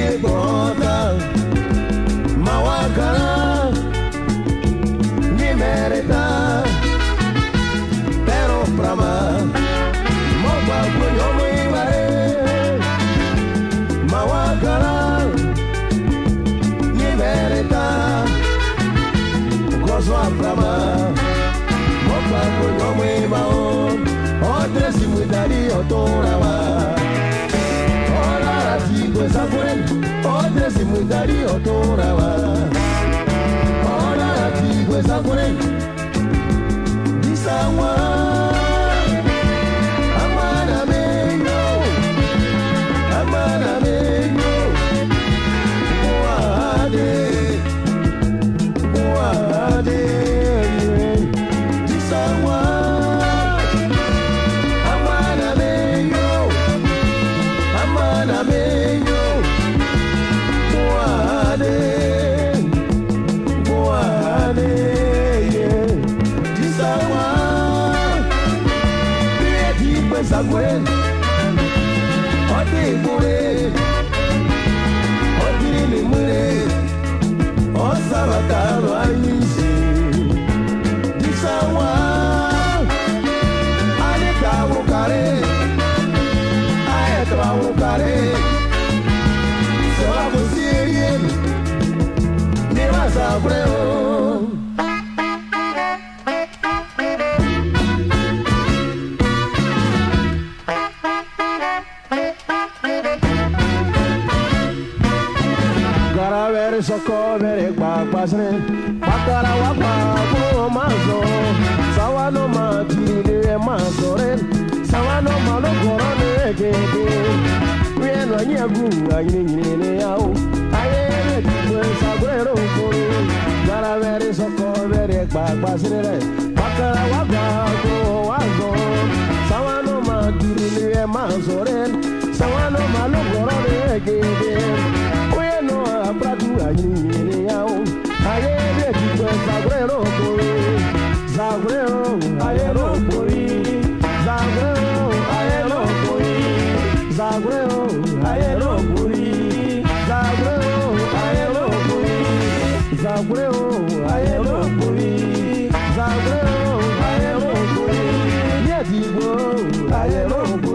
nigona mawagana nimereda pero prama mogwagunyomuibare mawagana nimereda gozwa prama mogwagunyomuibao odresimuidari otora Ote Samuel, Ote Simudari Otorawa. Ora Tigwe Samuel. ezagwen ọ dị mure ọ soko mere gba gbasire pakara wa pa kuro ma zo sawa no ma tiri de ma sore sawa no ma lo koro ne gege wie no anyi agu anyi nyiri ne ya o aye ne tue sagure ro kore gara mere soko mere gba gbasire pakara wa pa kuro wa zo sawa no ma tiri de ma sore sawa no ma lo koro ne gege gbàgbé o ayé ló kù rí o ayé ló kù rí o ayé ló kù rí o ayé ló kù rí yé ti gbó ayé ló